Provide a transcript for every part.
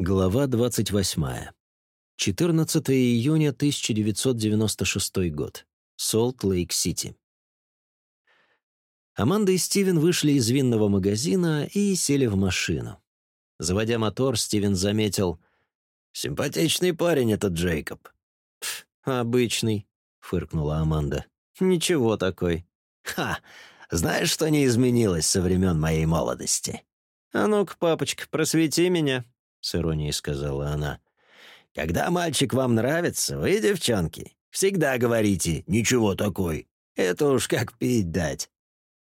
Глава 28. 14 июня 1996 год. Солт-Лейк-Сити. Аманда и Стивен вышли из винного магазина и сели в машину. Заводя мотор, Стивен заметил. «Симпатичный парень этот Джейкоб». «Обычный», — фыркнула Аманда. «Ничего такой». «Ха! Знаешь, что не изменилось со времен моей молодости?» «А ну-ка, папочка, просвети меня», — с иронией сказала она. «Когда мальчик вам нравится, вы, девчонки, всегда говорите «ничего такой». Это уж как пить дать».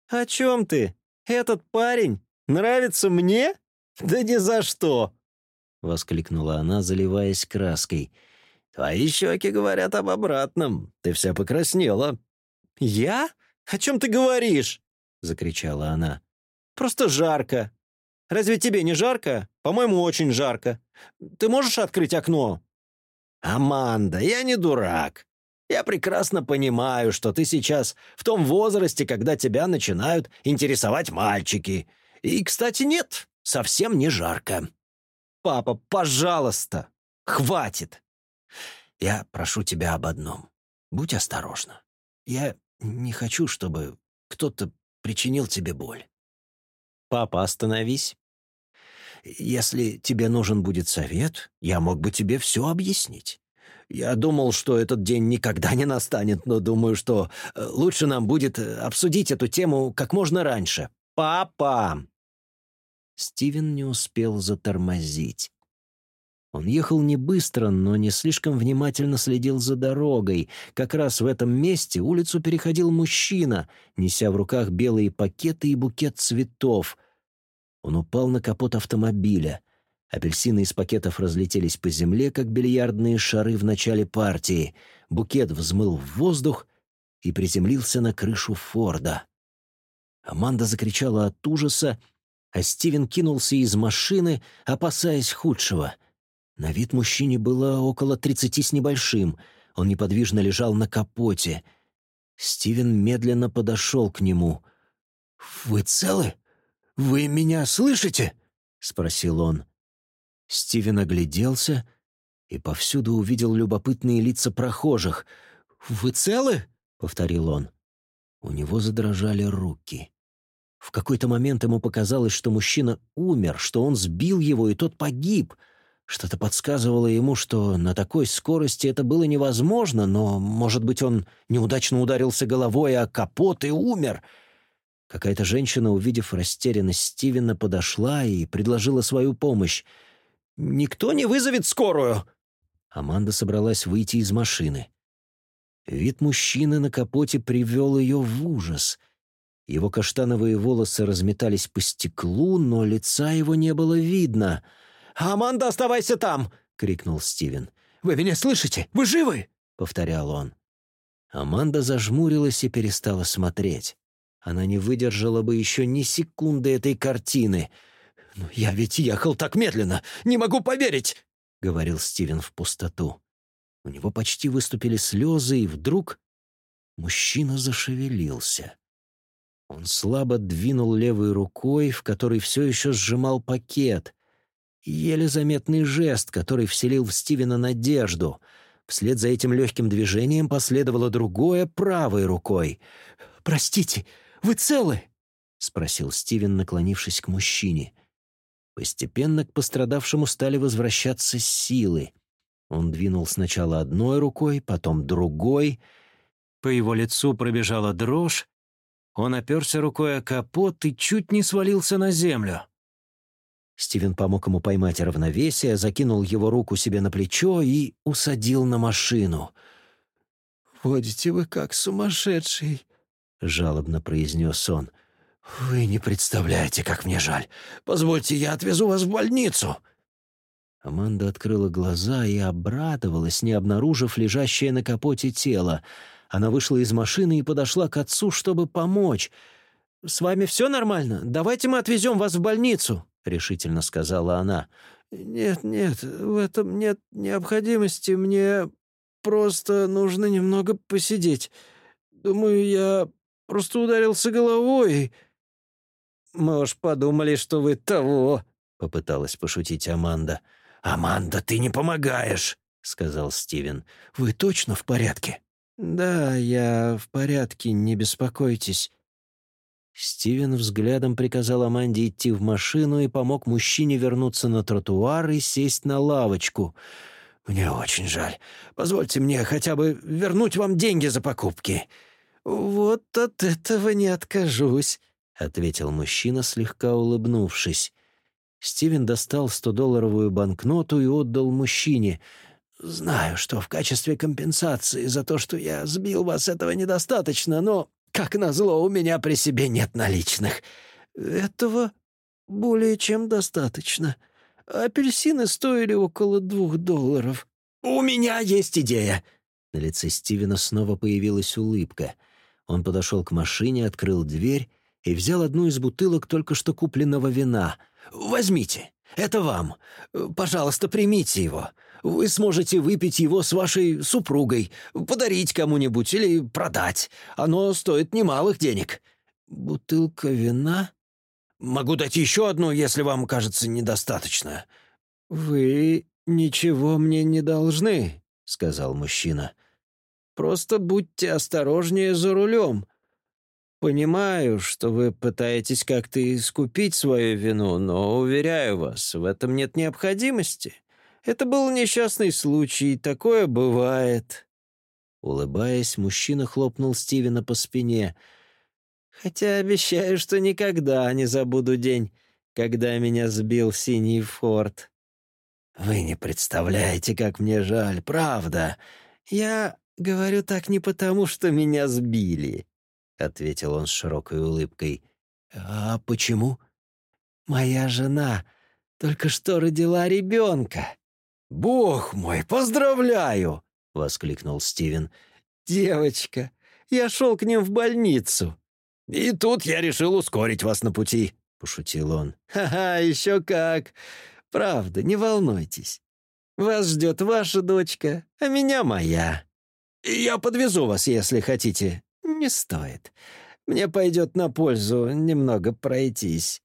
«О чем ты? Этот парень нравится мне? Да ни за что!» — воскликнула она, заливаясь краской. «Твои щеки говорят об обратном. Ты вся покраснела». «Я? О чем ты говоришь?» — закричала она. «Просто жарко. Разве тебе не жарко? По-моему, очень жарко. Ты можешь открыть окно?» «Аманда, я не дурак. Я прекрасно понимаю, что ты сейчас в том возрасте, когда тебя начинают интересовать мальчики. И, кстати, нет, совсем не жарко». «Папа, пожалуйста, хватит!» «Я прошу тебя об одном. Будь осторожна. Я не хочу, чтобы кто-то причинил тебе боль». «Папа, остановись». «Если тебе нужен будет совет, я мог бы тебе все объяснить. Я думал, что этот день никогда не настанет, но думаю, что э, лучше нам будет э, обсудить эту тему как можно раньше. Папа!» Стивен не успел затормозить. Он ехал не быстро, но не слишком внимательно следил за дорогой. Как раз в этом месте улицу переходил мужчина, неся в руках белые пакеты и букет цветов. Он упал на капот автомобиля. Апельсины из пакетов разлетелись по земле, как бильярдные шары в начале партии. Букет взмыл в воздух и приземлился на крышу Форда. Аманда закричала от ужаса, а Стивен кинулся из машины, опасаясь худшего — на вид мужчине было около тридцати с небольшим. Он неподвижно лежал на капоте. Стивен медленно подошел к нему. «Вы целы? Вы меня слышите?» — спросил он. Стивен огляделся и повсюду увидел любопытные лица прохожих. «Вы целы?» — повторил он. У него задрожали руки. В какой-то момент ему показалось, что мужчина умер, что он сбил его, и тот погиб — что-то подсказывало ему, что на такой скорости это было невозможно, но, может быть, он неудачно ударился головой о капот и умер. Какая-то женщина, увидев растерянность Стивена, подошла и предложила свою помощь. «Никто не вызовет скорую!» Аманда собралась выйти из машины. Вид мужчины на капоте привел ее в ужас. Его каштановые волосы разметались по стеклу, но лица его не было видно — «Аманда, оставайся там!» — крикнул Стивен. «Вы меня слышите? Вы живы?» — повторял он. Аманда зажмурилась и перестала смотреть. Она не выдержала бы еще ни секунды этой картины. «Но я ведь ехал так медленно! Не могу поверить!» — говорил Стивен в пустоту. У него почти выступили слезы, и вдруг мужчина зашевелился. Он слабо двинул левой рукой, в которой все еще сжимал пакет еле заметный жест, который вселил в Стивена надежду. Вслед за этим легким движением последовало другое правой рукой. «Простите, вы целы?» — спросил Стивен, наклонившись к мужчине. Постепенно к пострадавшему стали возвращаться силы. Он двинул сначала одной рукой, потом другой. По его лицу пробежала дрожь. Он оперся рукой о капот и чуть не свалился на землю. Стивен помог ему поймать равновесие, закинул его руку себе на плечо и усадил на машину. «Водите вы как сумасшедший», — жалобно произнес он. «Вы не представляете, как мне жаль. Позвольте, я отвезу вас в больницу». Аманда открыла глаза и обрадовалась, не обнаружив лежащее на капоте тело. Она вышла из машины и подошла к отцу, чтобы помочь. «С вами все нормально? Давайте мы отвезем вас в больницу», решительно сказала она. «Нет, нет, в этом нет необходимости. Мне просто нужно немного посидеть. Думаю, я просто ударился головой». «Мы уж подумали, что вы того», — попыталась пошутить Аманда. «Аманда, ты не помогаешь», — сказал Стивен. «Вы точно в порядке?» «Да, я в порядке, не беспокойтесь». Стивен взглядом приказал Аманде идти в машину и помог мужчине вернуться на тротуар и сесть на лавочку. «Мне очень жаль. Позвольте мне хотя бы вернуть вам деньги за покупки». «Вот от этого не откажусь», — ответил мужчина, слегка улыбнувшись. Стивен достал стодолларовую банкноту и отдал мужчине. «Знаю, что в качестве компенсации за то, что я сбил вас, этого недостаточно, но как назло, у меня при себе нет наличных. Этого более чем достаточно. Апельсины стоили около двух долларов. У меня есть идея. На лице Стивена снова появилась улыбка. Он подошел к машине, открыл дверь и взял одну из бутылок только что купленного вина. «Возьмите. Это вам. Пожалуйста, примите его. Вы сможете выпить его с вашей супругой, подарить кому-нибудь или продать. Оно стоит немалых денег. Бутылка вина? Могу дать еще одну, если вам кажется недостаточно. Вы ничего мне не должны, сказал мужчина. Просто будьте осторожнее за рулем. Понимаю, что вы пытаетесь как-то искупить свою вину, но, уверяю вас, в этом нет необходимости. Это был несчастный случай, такое бывает». Улыбаясь, мужчина хлопнул Стивена по спине. «Хотя обещаю, что никогда не забуду день, когда меня сбил синий форт». «Вы не представляете, как мне жаль, правда. Я говорю так не потому, что меня сбили», — ответил он с широкой улыбкой. «А почему?» «Моя жена только что родила ребенка. «Бог мой, поздравляю!» — воскликнул Стивен. «Девочка, я шел к ним в больницу». «И тут я решил ускорить вас на пути», — пошутил он. «Ха-ха, еще как! Правда, не волнуйтесь. Вас ждет ваша дочка, а меня моя. Я подвезу вас, если хотите. Не стоит. Мне пойдет на пользу немного пройтись».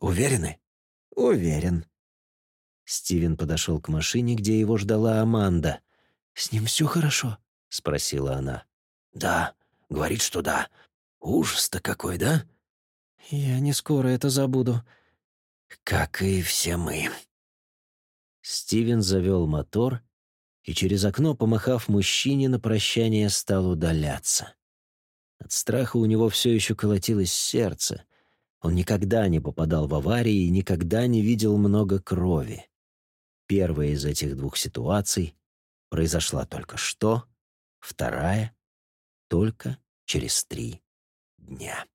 «Уверены?» «Уверен». Стивен подошел к машине, где его ждала Аманда. «С ним все хорошо?» — спросила она. «Да, говорит, что да. Ужас-то какой, да?» «Я не скоро это забуду». «Как и все мы». Стивен завел мотор и через окно, помахав мужчине, на прощание стал удаляться. От страха у него все еще колотилось сердце. Он никогда не попадал в аварии и никогда не видел много крови. Первая из этих двух ситуаций произошла только что, вторая — только через три дня.